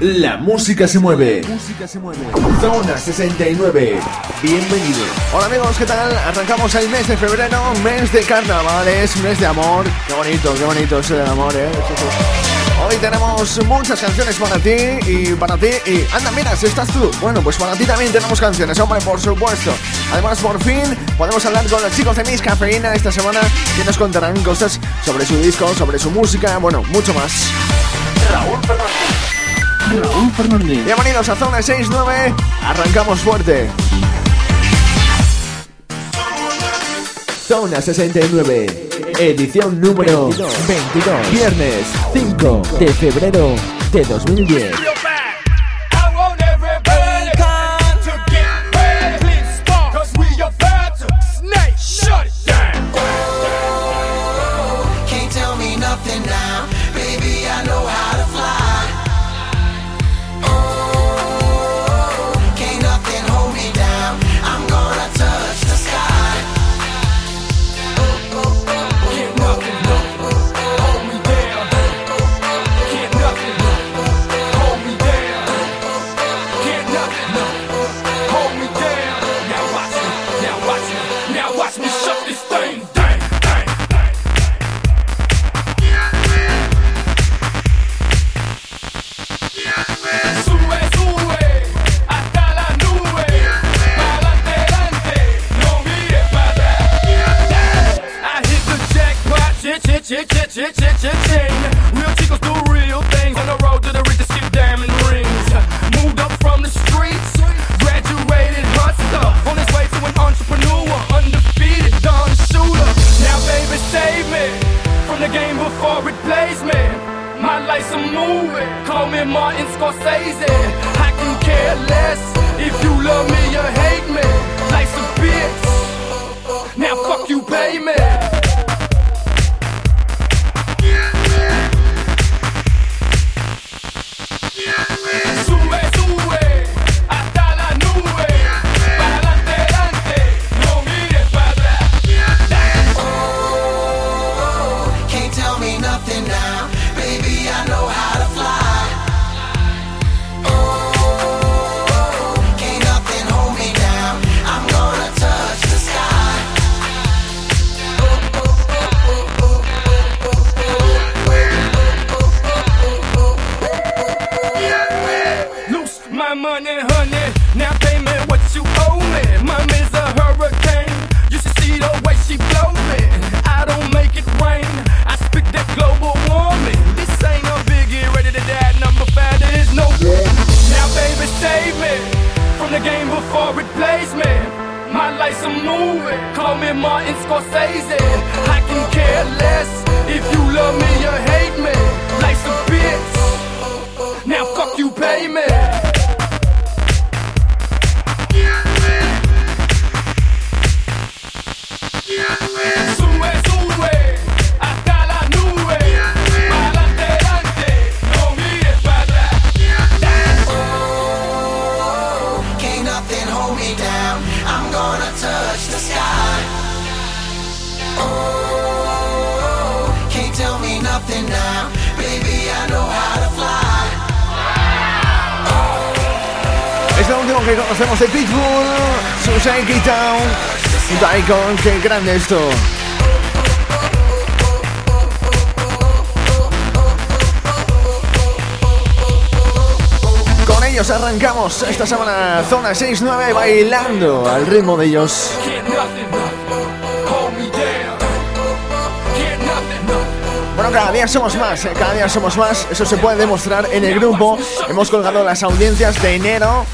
La música se mueve. Música se mueve. Zona 69. Bienvenido. Hola amigos, ¿qué tal? Arrancamos el mes de febrero, mes de carnavales, mes de amor. Qué bonito, qué bonito ese amor, ¿eh? Hoy tenemos muchas canciones para ti y para ti y anda, mira, si estás tú. Bueno, pues para ti también tenemos canciones, hombre, por supuesto. Además, por fin podemos hablar con los chicos de Miss Cafeína esta semana que nos contarán cosas sobre su disco, sobre su música, bueno, mucho más. Raúl Fernández. Raúl Fernández. Bienvenidos a Zona 69. Arrancamos fuerte. Zona 69. Edición número 22. Viernes 5 de febrero de 2010. The game before it plays me. My life's a movie. Call me Martin Scorsese. I can care less if you love me or hate me. Life's a bitch. Now fuck you, pay me. Que conocemos de Pitbull, Suicide Town, Daikon, qué grande esto. Con ellos arrancamos esta semana Zona 6-9 bailando al ritmo de ellos. Bueno, cada día somos más, eh, cada día somos más. Eso se puede demostrar en el grupo. Hemos colgado las audiencias de enero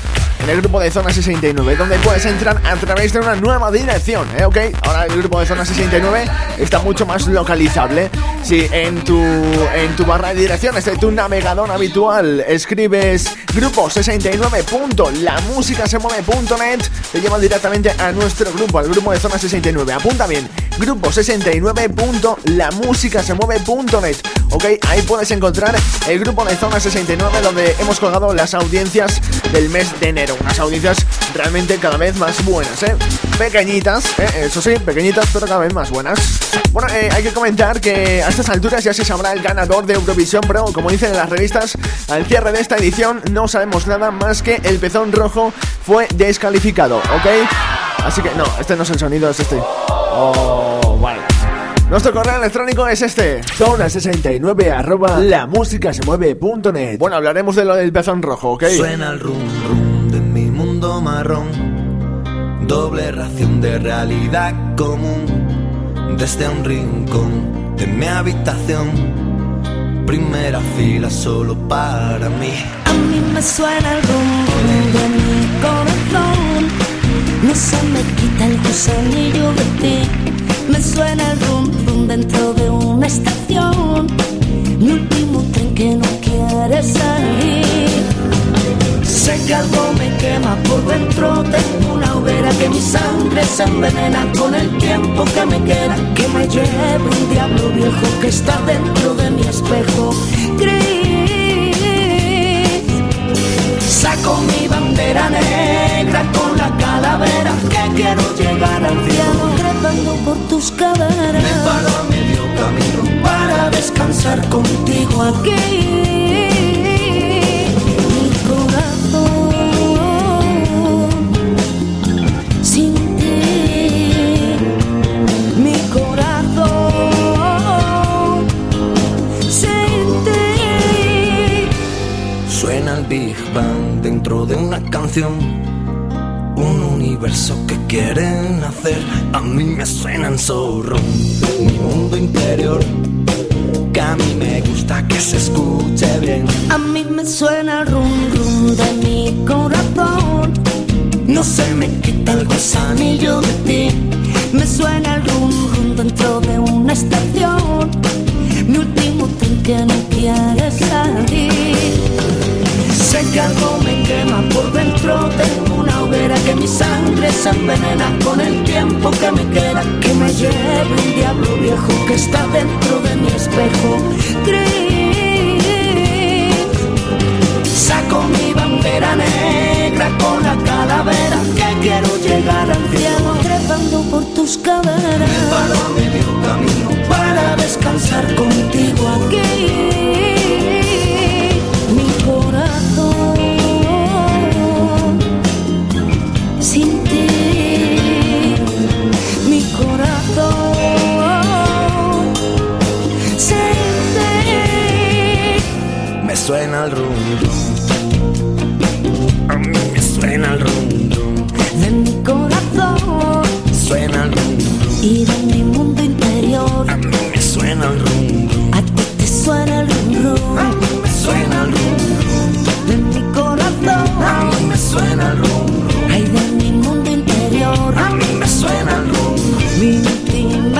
en el grupo de Zona 69, donde puedes entrar a través de una nueva dirección, ¿eh? ¿Ok? Ahora el grupo de Zona 69 está mucho más localizable. Si en tu, en tu barra de direcciones de tu navegador habitual escribes grupo 69.lamusicasemueve.net, te lleva directamente a nuestro grupo, al grupo de Zona 69. Apunta bien, grupo 69.lamusicasemueve.net. Ok, ahí puedes encontrar el grupo de Zona 69 donde hemos colgado las audiencias del mes de enero. Unas audiencias realmente cada vez más buenas, ¿eh? Pequeñitas, ¿eh? eso sí, pequeñitas, pero cada vez más buenas. Bueno, eh, hay que comentar que estas alturas ya se sabrá el ganador de Eurovisión Pro. Como dicen en las revistas, al cierre de esta edición no sabemos nada más que el pezón rojo fue descalificado, ¿ok? Así que no, este no es el sonido, es este. Oh, vale. Nuestro correo electrónico es este Zona69 arroba Bueno, hablaremos de lo del pezón rojo, ¿ok? Suena el rum rum de mi mundo marrón Doble ración de realidad común Desde un rincón de mi habitación. Primera fila solo para mí. A mí me suena el rum rum de mi corazón. No se me quita el gusanillo de ti. Me suena el rum rum dentro de una estación. Mi último tren que no quiere salir Sé que algo me quema por dentro. Tengo una hoguera que mi sangre se envenena Con el tiempo que me queda Que me lleve un diablo viejo Que está dentro de mi espejo. Gris Saco mi bandera negra con la calavera Que quiero llegar al cielo. Trepando por tus caderas Me paro a medio camino para descansar contigo aquí. Big Bang dentro de una canción Un universo que quieren hacer A mí me suenan zorro Mi mundo interior Que a mí me gusta que se escuche bien A mí me suena el rum rum de mi corazón. No se me quita el gusanillo de ti Me suena el rum rum dentro de una estación. Mi último tren que no quiere salir. Que algo me quema por dentro Tengo una hoguera que mi sangre se envenena Con el tiempo que me queda Que me lleve un diablo viejo que está dentro de mi espejo. Gris. Saco mi bandera negra con la calavera Que quiero llegar al cielo Trepando por tus caderas. Paro a medio camino para descansar contigo aquí.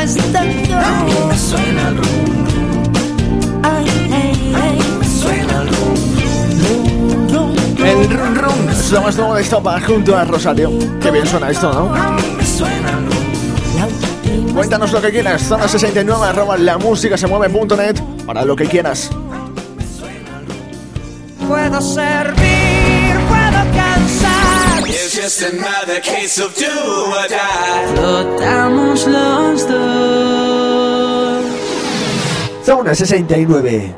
Última A mí estación. me suena el rum rum Ay, ay, A ay. mí me suena el rum Rum, rum, El run run es lo más nuevo de Estopa junto a Rosario. Qué bien suena esto, ¿no? A mí me suena el rum La última Cuéntanos lo que quieras. Zona 69 arroba la música se mueve.net para lo que quieras. Puedo servir. It's just another case of do or die. Flotamos los dos. Zona 69.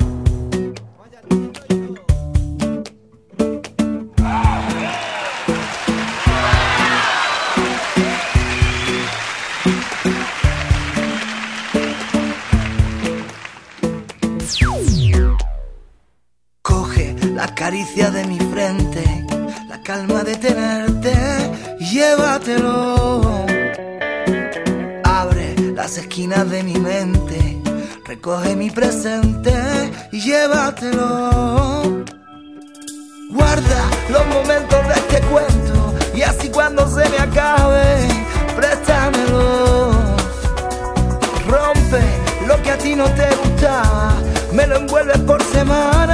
de mi mente. Recoge mi presente y llévatelo. Guarda los momentos de este cuento y así cuando se me acabe, préstamelo. Rompe lo que a ti no te gustaba, me lo envuelves por semana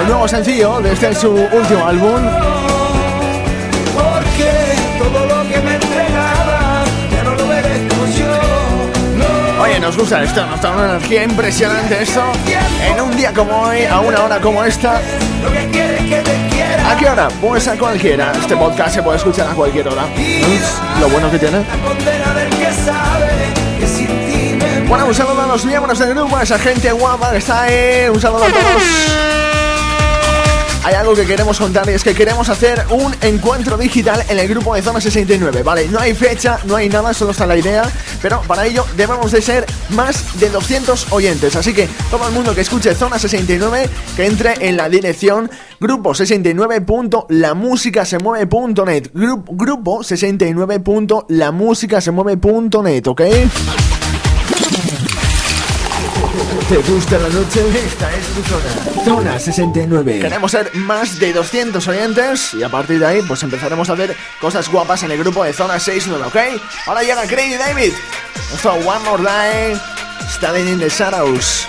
ya nuevo sencillo desde su último álbum. Porque todo lo que me entregabas ya no lo merezco yo. No. Oye, nos gusta esto, nos da una energía impresionante esto. En un día como hoy, a una hora como esta. ¿a qué hora? Pues a cualquiera. Este podcast se puede escuchar a cualquier hora. ¿No? Lo bueno que tiene. Bueno, un saludo a los miembros del grupo, a esa gente guapa que está ahí. Un saludo a todos. Hay algo que queremos contar y es que queremos hacer un encuentro digital en el grupo de Zona 69, ¿vale? No hay fecha, no hay nada, solo está la idea, pero para ello debemos de ser más de 200 oyentes, así que todo el mundo que escuche Zona 69, que entre en la dirección grupo69.lamusicasemueve.net Gru- Grupo 69.lamusicasemueve.net, ¿ok? ¿Te gusta la noche? Esta es tu zona. Zona 69. Queremos ser más de 200 oyentes y a partir de ahí pues empezaremos a hacer cosas guapas en el grupo de Zona 69, ¿ok? Ahora llega Crazy David. Esto One More Day. Standing in the Shadows.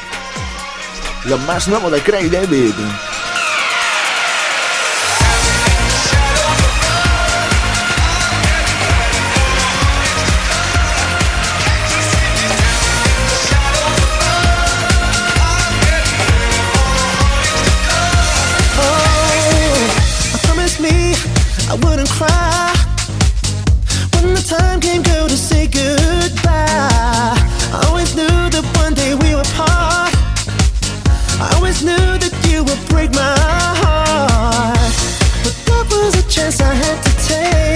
Lo más nuevo de Craig David. Knew that you would break my heart, but that was a chance I had to take.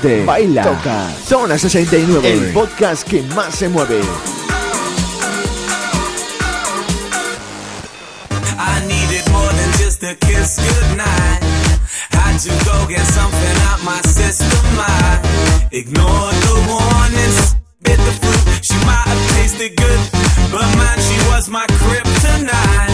Siente, baila, toca. Zona 69, el podcast que más se mueve. I needed more than just a kiss goodnight. Had to go get something out my system. I ignored the warnings, bit the fruit. She might have tasted good, but man, she was my kryptonite.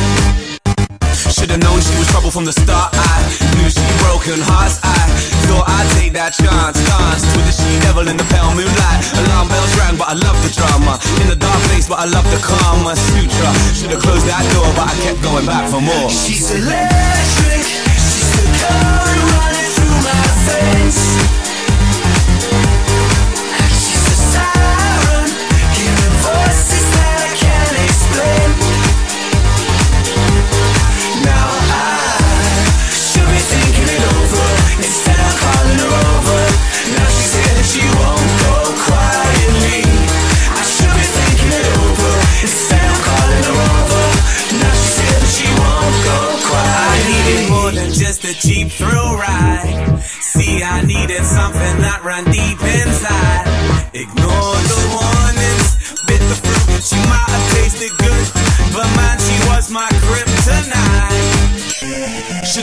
Should've known she was trouble from the start. I knew she broken hearts. I thought I take that chance. Dance with the she-devil in the pale moonlight. Alarm bells rang, but I love the drama. In the dark place, but I love the karma. Sutra. Should've closed that door, but I kept going back for more. She's electric. She's the current running through my veins.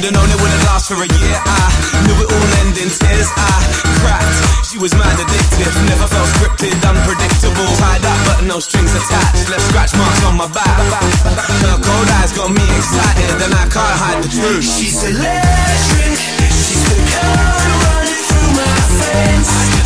Should've known it wouldn't last for a year. I knew it all ended in tears. I cracked. She was mad addictive. Never felt scripted, unpredictable. Tied up, but no strings attached. Left scratch marks on my back. Her cold eyes got me excited, and I can't hide the truth. She's electric. She's the color running through my veins.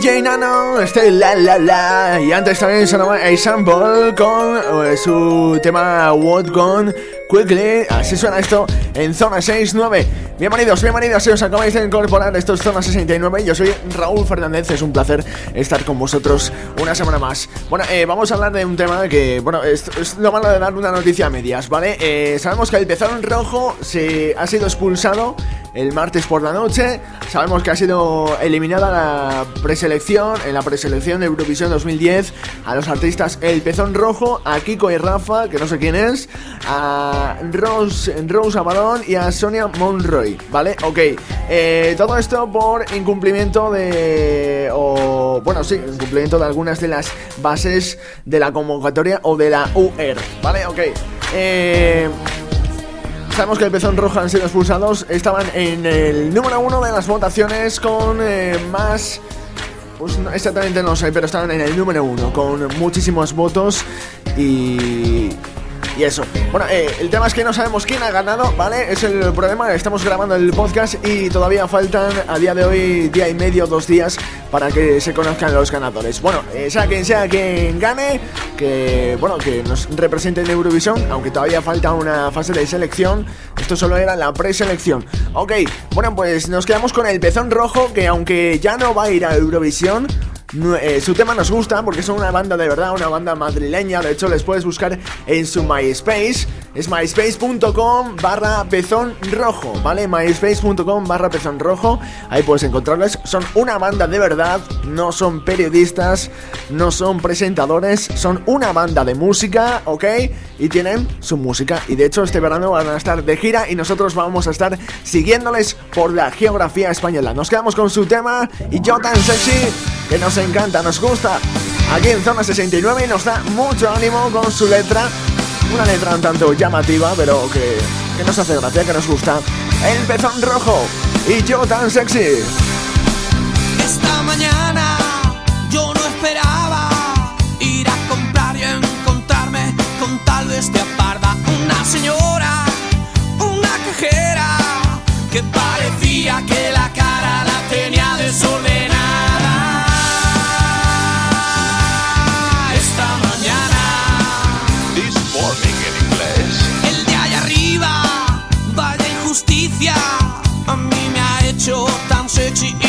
DJ Nano, este la la la. Y antes también sonaba a Sample con eh, su tema What Gone Quickly. Así suena esto en Zona 69. Bienvenidos, bienvenidos. Si os acabáis de incorporar, esto es Zona 69. Yo soy Raúl Fernández. Es un placer estar con vosotros una semana más. Bueno, eh, vamos a hablar de un tema que, bueno, es, es lo malo de dar una noticia a medias, ¿vale? Eh, sabemos que el pezón rojo se ha sido expulsado el martes por la noche. Sabemos que ha sido eliminada la preselección, en la preselección de Eurovisión 2010, a los artistas El Pezón Rojo, a Kiko y Rafa, que no sé quién es, a Rose, Rose Avalon y a Sonia Monroy, ¿vale? Ok, eh, todo esto por incumplimiento de... o... bueno, sí, incumplimiento de algunas de las bases de la convocatoria o de la UR, ¿vale? Ok. Eh... Sabemos que el pezón rojo han sido expulsados. Estaban en el número uno de las votaciones con eh, más. Pues no, exactamente no sé, pero estaban en el número uno con muchísimos votos y. Y eso. Bueno, eh, el tema es que no sabemos quién ha ganado, ¿vale? Es el problema. Estamos grabando el podcast y todavía faltan a día de hoy día y medio, dos días para que se conozcan los ganadores. Bueno, eh, sea quien sea quien gane, que bueno, que nos represente en Eurovisión, aunque todavía falta una fase de selección. Esto solo era la preselección. Ok, bueno, pues nos quedamos con el pezón rojo, que aunque ya no va a ir a Eurovisión. Eh, su tema nos gusta porque son una banda de verdad, una banda madrileña. De hecho, les puedes buscar en su MySpace. Es myspace.com barra pezón rojo, ¿vale? myspace.com barra pezón rojo. Ahí puedes encontrarles. Son una banda de verdad, no son periodistas, no son presentadores, son una banda de música, ¿ok? Y tienen su música. Y de hecho, este verano van a estar de gira y nosotros vamos a estar siguiéndoles por la geografía española. Nos quedamos con su tema y yo tan sexy que nos encanta, nos gusta. Aquí en Zona 69 y nos da mucho ánimo con su letra. Una letra un tanto llamativa, pero que, que nos hace gracia, que nos gusta. El pezón rojo y yo tan sexy. Esta mañana yo no esperaba ir a comprar y encontrarme con tal bestia tan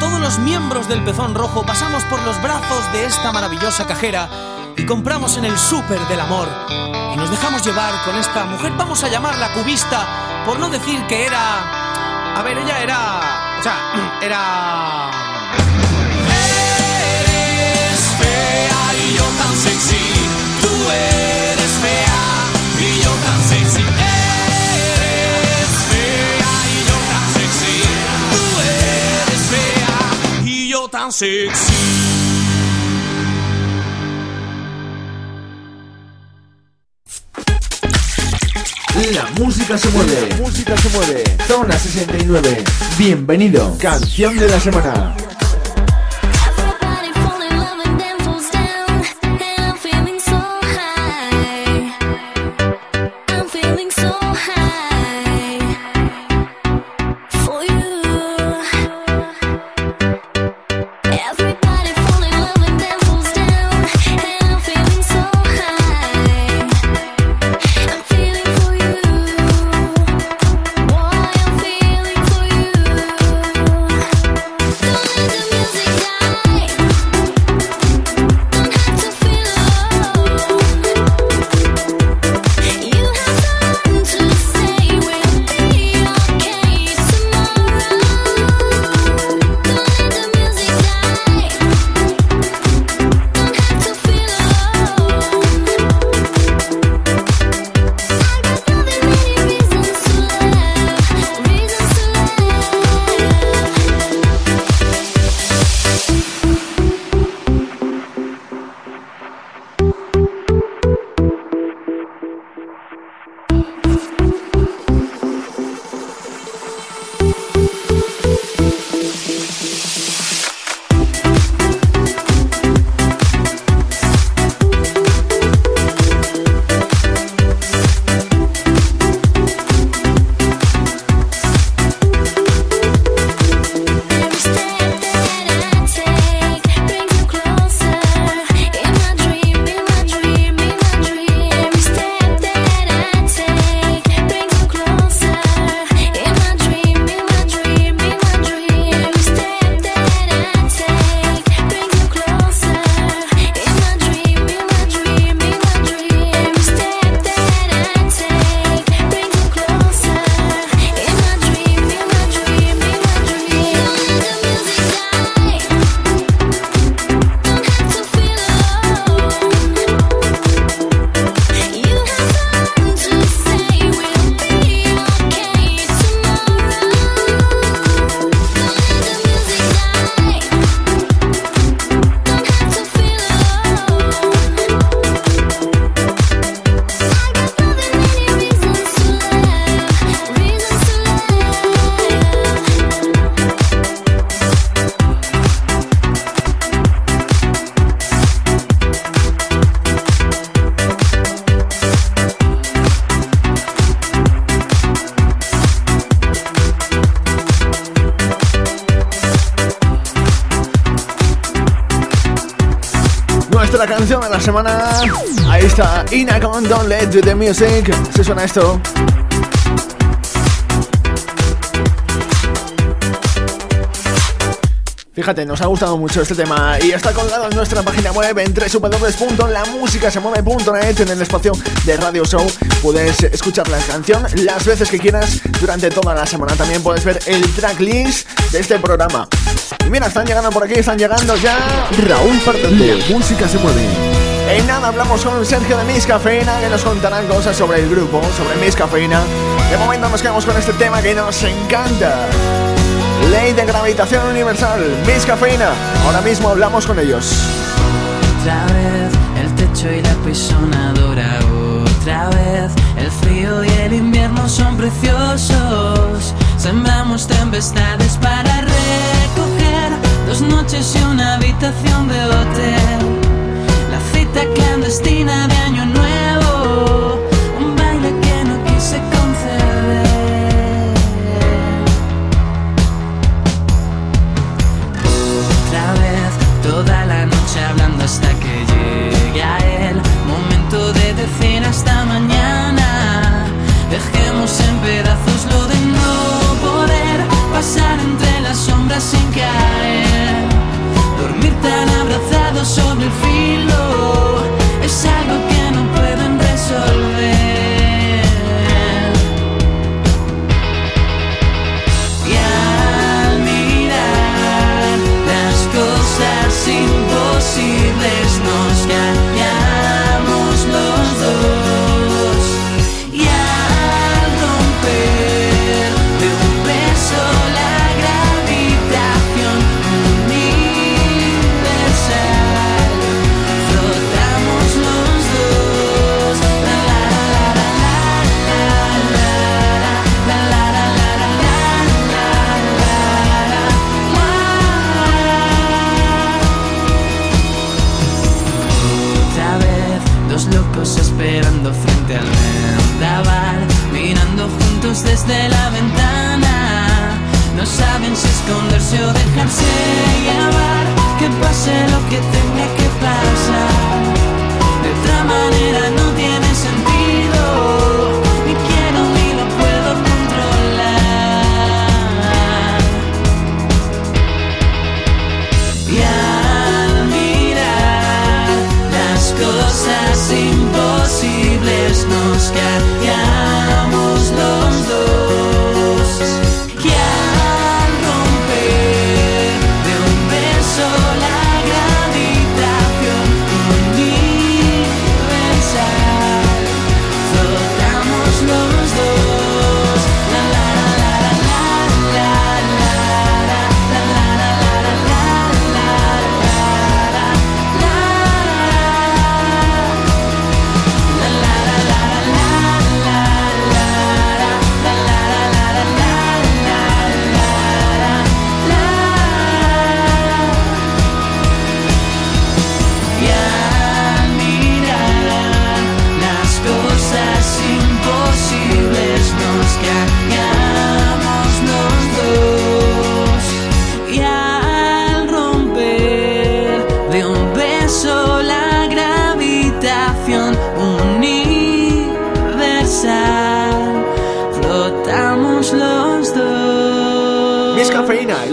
Todos los miembros del Pezón Rojo pasamos por los brazos de esta maravillosa cajera y compramos en el súper del amor. Y nos dejamos llevar con esta mujer, vamos a llamarla cubista, por no decir que era... A ver, ella era... O sea, era... tan sexy. La música se mueve. La música se mueve. Zona 69. Bienvenido. Canción de la semana. Ina con Don't Let Do The Music. ¿Se suena esto? Fíjate, nos ha gustado mucho este tema y está colgado en nuestra página web en www.lamusicasemueve.net en el espacio de Radio Show. Puedes escuchar la canción las veces que quieras durante toda la semana. También puedes ver el tracklist de este programa. Y mira, están llegando por aquí, están llegando ya Raúl Fernández. Música se mueve. En nada hablamos con Sergio de Miss Cafeína que nos contará cosas sobre el grupo, sobre Miss Cafeína. De momento nos quedamos con este tema que nos encanta. Ley de gravitación universal, Miss Cafeína. Ahora mismo hablamos con ellos. Otra vez el techo y la pisonadora. Otra vez el frío y el invierno son preciosos. Sembramos tempestades para recoger dos noches y una habitación de hotel. Cita clandestina de Año Nuevo. Un baile que no quise conceder. Otra vez toda la noche hablando hasta que llegue a él. Momento de decir hasta mañana. Dejemos en pedazos lo de no poder pasar entre las sombras sin caer. Dormir tan abrazados esconderse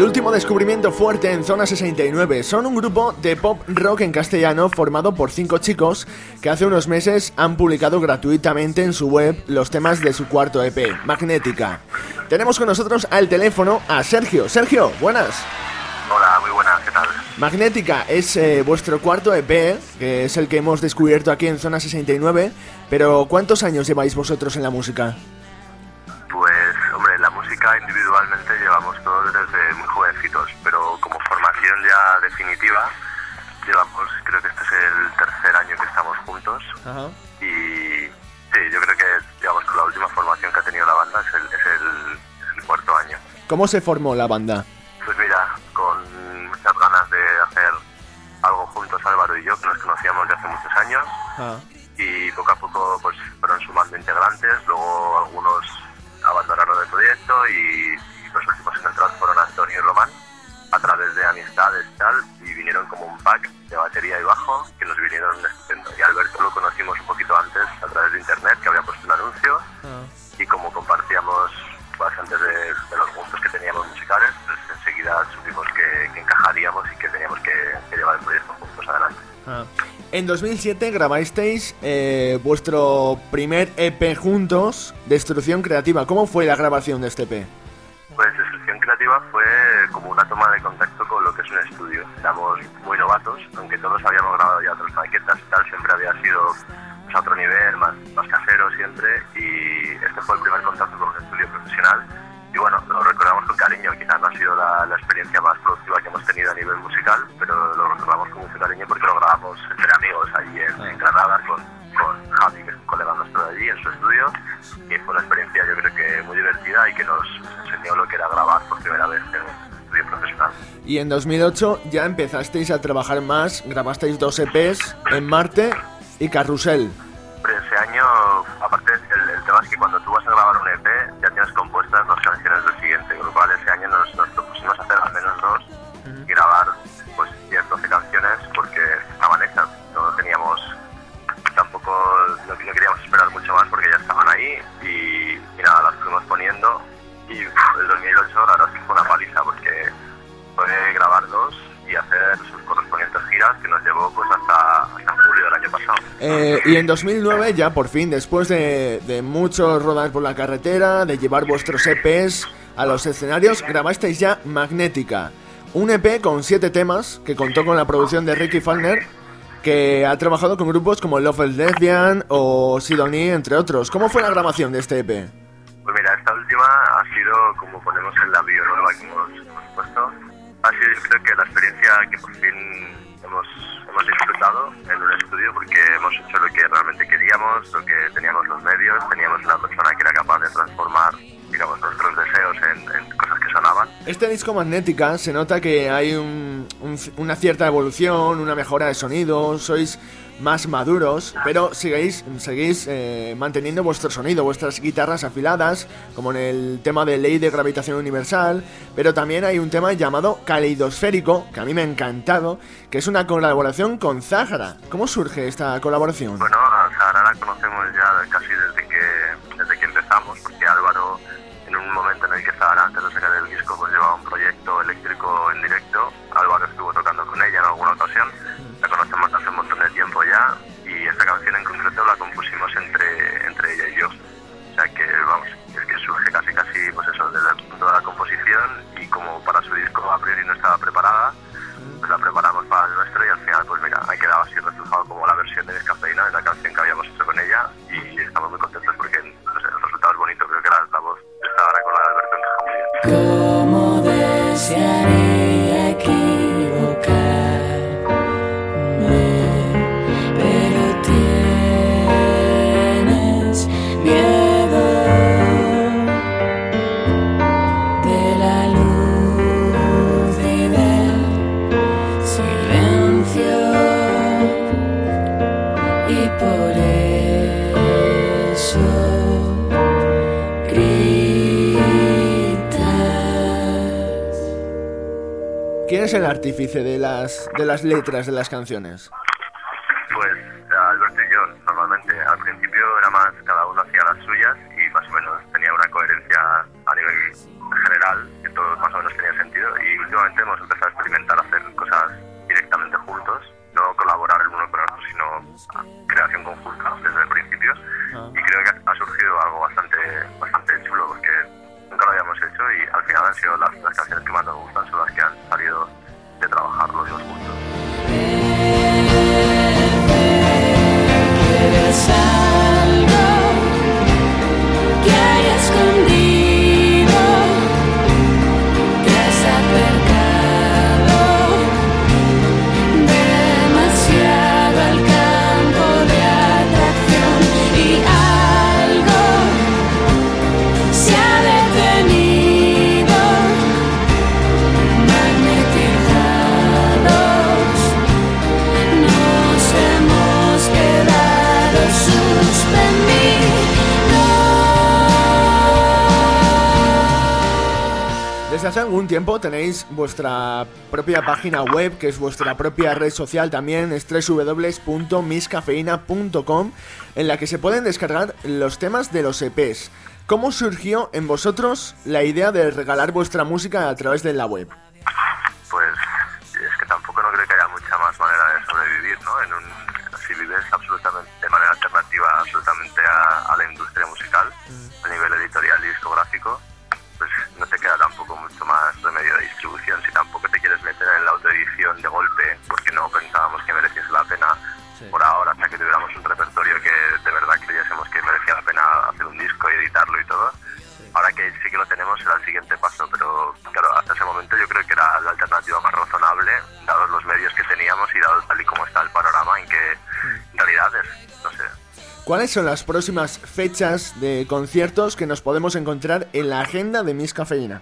el último descubrimiento fuerte en Zona 69. Son un grupo de pop rock en castellano formado por cinco chicos que hace unos meses han publicado gratuitamente en su web los temas de su cuarto EP, Magnética. Tenemos con nosotros al teléfono a Sergio. Sergio, buenas. Hola, muy buenas, ¿qué tal? Magnética es eh, vuestro cuarto EP, que es el que hemos descubierto aquí en Zona 69, pero ¿cuántos años lleváis vosotros en la música? Música individualmente llevamos todos desde muy jovencitos, pero como formación ya definitiva, llevamos, creo que este es el tercer año que estamos juntos y sí, yo creo que, digamos, con la última formación que ha tenido la banda es el, es el, es el cuarto año. ¿Cómo se formó la banda? Pues mira, con muchas ganas de hacer algo juntos Álvaro y yo, que nos conocíamos de hace muchos años, y poco a poco pues fueron sumando integrantes, luego algunos abandonaron el proyecto y, y los últimos en entrar fueron Antonio y Román a través de amistades y tal y vinieron como un pack de batería y bajo que nos vinieron estupendo. Y Alberto lo conocimos un poquito antes a través de internet que había puesto un anuncio y como compartíamos bastantes de, de los gustos que teníamos musicales pues enseguida supimos que, que encajaríamos y que teníamos que, que llevar el proyecto juntos adelante En 2007 grabasteis eh, vuestro primer EP juntos, Destrucción Creativa. ¿Cómo fue la grabación de este EP? Pues Destrucción Creativa fue como una toma de contacto con lo que es un estudio. Éramos muy novatos, aunque todos habíamos grabado ya otras maquetas y tal, siempre había sido pues, a otro nivel, más, más casero siempre, y este fue el primer contacto con un estudio profesional. Y bueno, lo recordamos cariño, quizás no ha sido la, experiencia más productiva que hemos tenido a nivel musical, pero lo recordamos con mucho cariño porque lo grabamos entre amigos allí en, en Granada con, con Javi, que es un colega nuestro de allí, en su estudio, y fue una experiencia yo creo que muy divertida y que nos enseñó lo que era grabar por primera vez en un estudio profesional. Y en 2008 ya empezasteis a trabajar más, grabasteis dos EPs en Marte y Carrusel. Eh, y en 2009 ya por fin, después de, muchos rodar por la carretera, de llevar vuestros EPs a los escenarios, grabasteis ya Magnética. Un EP con siete temas que contó con la producción de Ricky Falner, que ha trabajado con grupos como Love Lesbian o Sidonie, entre otros. ¿Cómo fue la grabación de este EP? Pues mira, esta última ha sido, como ponemos en la video nueva que hemos, hemos puesto, ha sido creo que la experiencia que por fin hemos, hemos disfrutado en un estudio porque hemos hecho lo que realmente queríamos, lo que teníamos los medios, teníamos una persona que era capaz de transformar, digamos, nuestros deseos en, en cosas que sonaban Este disco Magnética se nota que hay un- un- una cierta evolución, una mejora de sonido, sois más maduros, pero seguís, eh, manteniendo vuestro sonido, vuestras guitarras afiladas, como en el tema de Ley de Gravitación Universal, pero también hay un tema llamado Caleidosférico, que a mí me ha encantado, que es una colaboración con Zahara. ¿Cómo surge esta colaboración? Bueno, a Sahara la conocemos ya artífice de las, de las letras de las canciones? Vuestra propia página web, que es vuestra propia red social también, es www.miscafeína.com, en la que se pueden descargar los temas de los EPs. ¿Cómo surgió en vosotros la idea de regalar vuestra música a través de la web? pues es que tampoco no creo que haya mucha más manera de sobrevivir, ¿no? En un, si vives absolutamente de manera alternativa absolutamente a, a la industria musical, a sí que lo tenemos era el siguiente paso, pero claro, hasta ese momento yo creo que era la alternativa más razonable, dados los medios que teníamos y dado tal y como está el panorama en que en realidad es, no sé, ¿Cuáles son las próximas fechas de conciertos que nos podemos encontrar en la agenda de Miss Cafeína?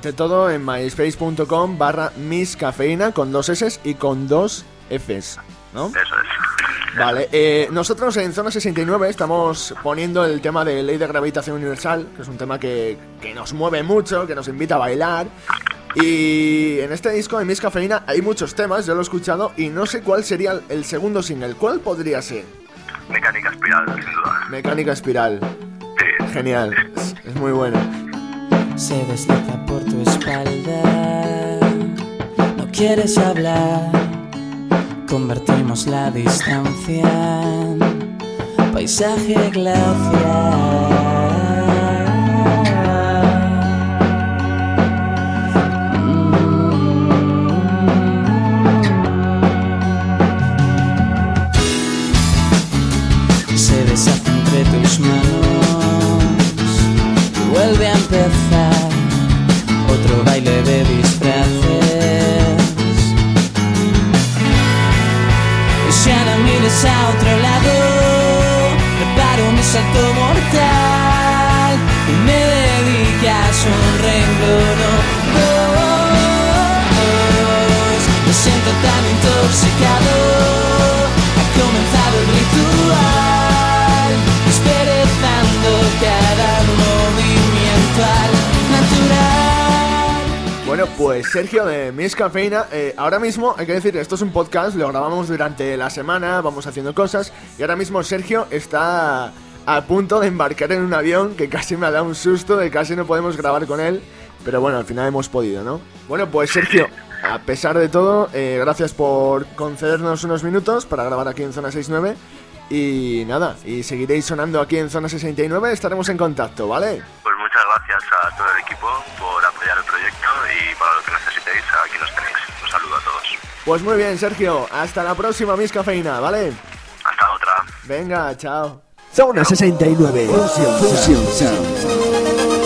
Ante todo en myspace.com barra Miss Cafeína con dos S y con dos Fs, ¿no? Eso es. Vale, eh, nosotros en Zona 69 estamos poniendo el tema de Ley de Gravitación Universal, que es un tema que, que nos mueve mucho, que nos invita a bailar. Y en este disco de Miss Cafeína hay muchos temas, yo lo he escuchado y no sé cuál sería el- el segundo single. ¿Cuál podría ser? Mecánica espiral, sin duda. Mecánica Espiral. Sí. Genial, es, es muy bueno. Se desliza por tu espalda. No quieres hablar, convertimos la distancia en paisaje glacial. Sergio de Miss Cafeína, eh, ahora mismo hay que decir, esto es un podcast, lo grabamos durante la semana, vamos haciendo cosas y ahora mismo Sergio está a punto de embarcar en un avión que casi me ha dado un susto de casi no podemos grabar con él, pero bueno, al final hemos podido, ¿no? Bueno, pues Sergio, a pesar de todo, eh, gracias por concedernos unos minutos para grabar aquí en Zona 69 y nada, y seguiréis sonando aquí en Zona 69, estaremos en contacto, ¿vale? Pues muchas gracias a todo el equipo por apoyar el proyecto y para lo que necesitéis, aquí nos tenéis. Un saludo a todos. Pues muy bien, Sergio, hasta la próxima Miss Cafeína, ¿vale? Hasta otra. Venga, chao. Zona 69. Fusion, Fusion Sound.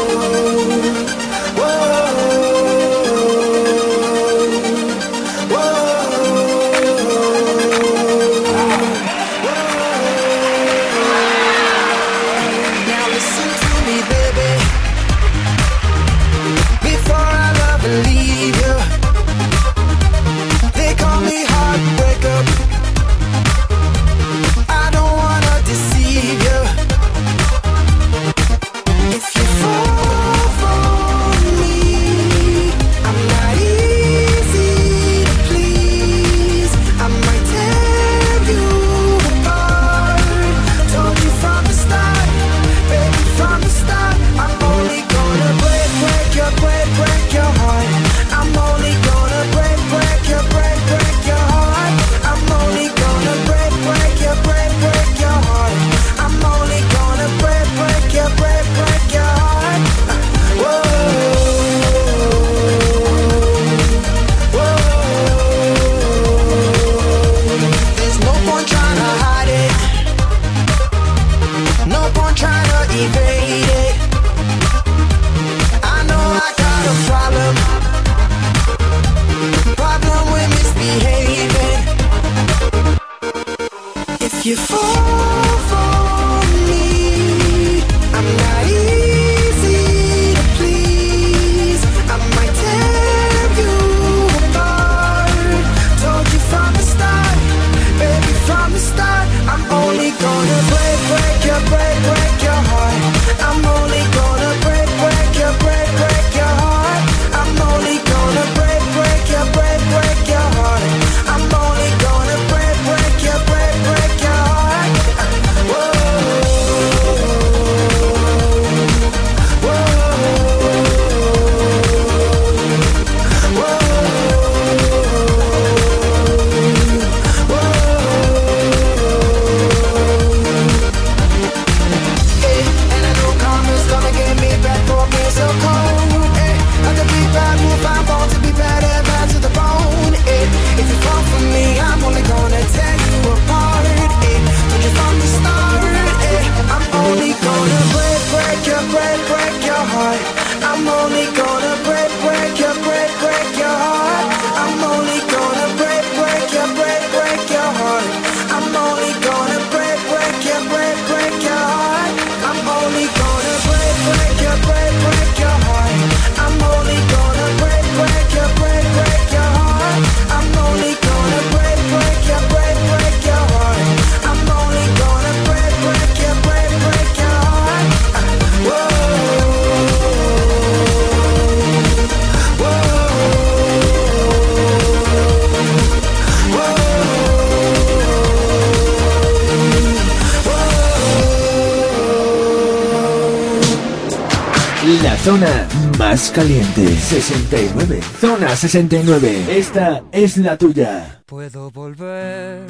Caliente. 69. Zona 69. Esta es la tuya. Puedo volver,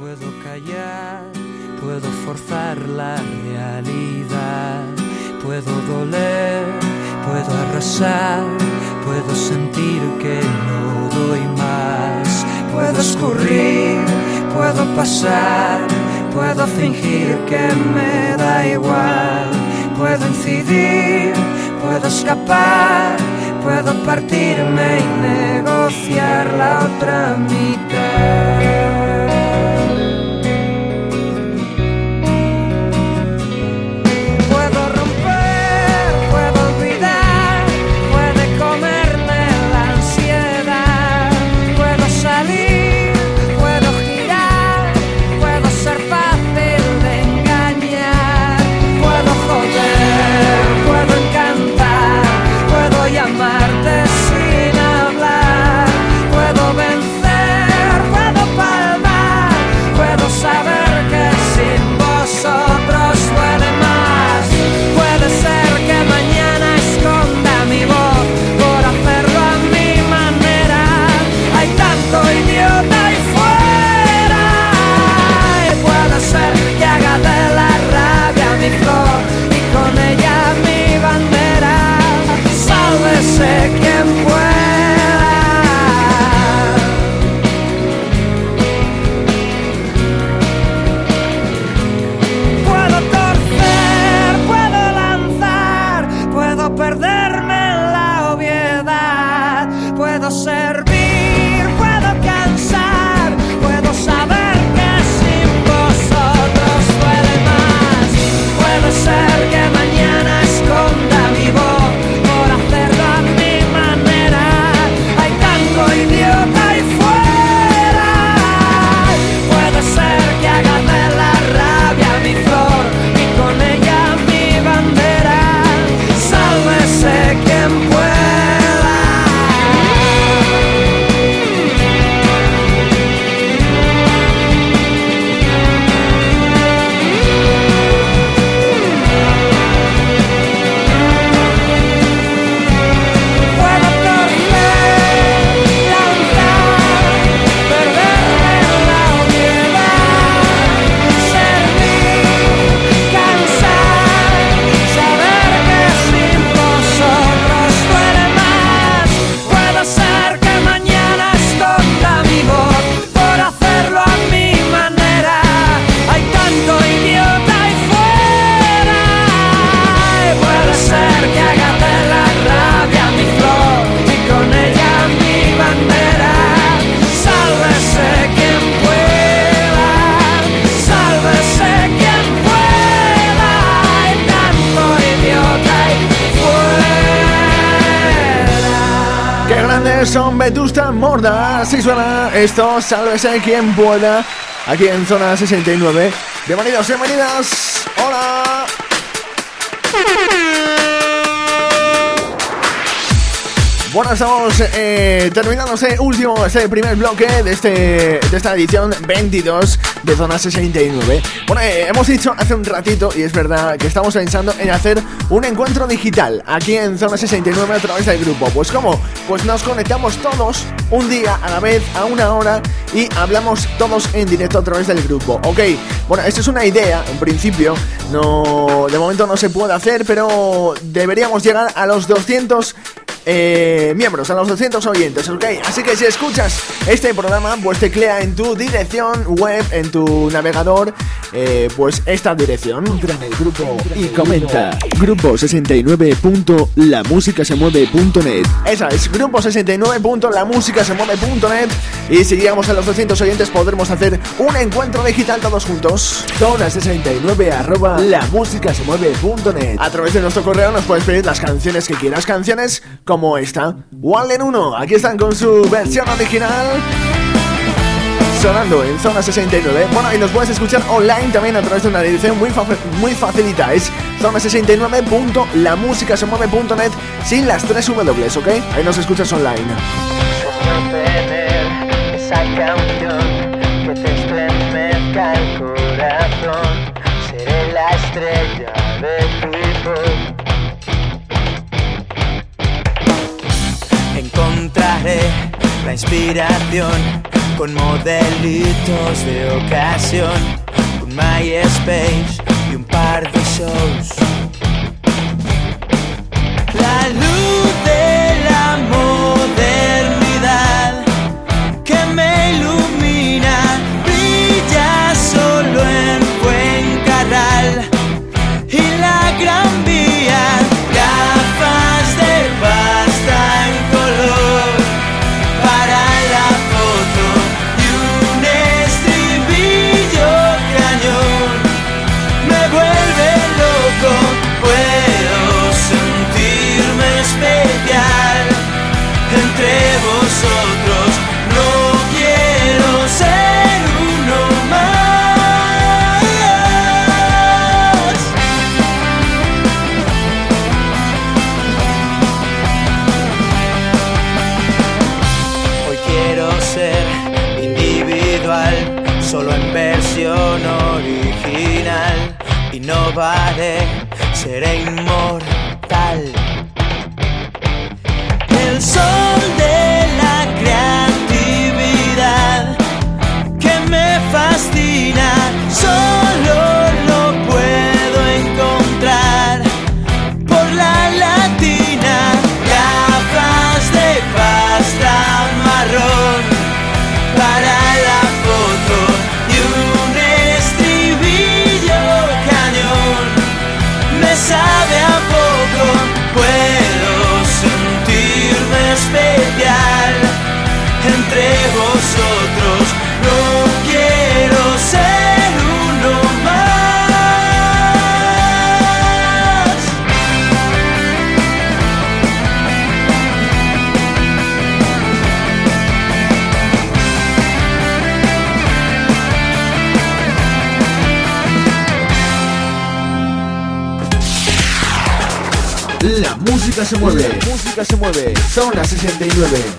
puedo callar, puedo forzar la realidad, puedo doler, puedo arrasar, puedo sentir que no doy más, puedo escurrir, puedo pasar, puedo fingir que me da igual, puedo incidir, puedo escapar, puedo partirme y negociar la otra mitad. Esto, sálvese quien pueda. Aquí en zona 69. Bienvenidos, bienvenidas. Hola. Bueno, estamos eh, terminando este último, este primer bloque de, este, de esta edición 22 de Zona 69. Bueno, eh, hemos dicho hace un ratito, y es verdad, que estamos pensando en hacer un encuentro digital aquí en Zona 69 a través del grupo. Pues ¿cómo? Pues nos conectamos todos un día a la vez, a una hora, y hablamos todos en directo a través del grupo. Ok, bueno, esto es una idea, en principio, no, de momento no se puede hacer, pero deberíamos llegar a los 200 eh, miembros, a los 200 oyentes, ¿ok? Así que si escuchas este programa, pues teclea en tu dirección web, en tu navegador, eh, pues esta dirección. Entra en el grupo y comenta. Grupo 69.lamusicasemueve.net Esa es, grupo 69.lamusicasemueve.net Y si llegamos a los 200 oyentes podremos hacer un encuentro digital todos juntos. Zona 69 arroba lamusicasemueve.net A través de nuestro correo nos puedes pedir las canciones que quieras, canciones como esta. Wallen 1, aquí están con su versión original. Sonando en zona 69. Bueno, y nos puedes escuchar online también a través de una dirección muy, muy facilita. Es zona69.lamusicasemueve.net sin las tres W, ¿ok? Ahí nos escuchas online. Esa canción que te estremezca el la inspiración con modelitos de ocasión, un MySpace y un par de shows. La luz música se mueve. Son las 69.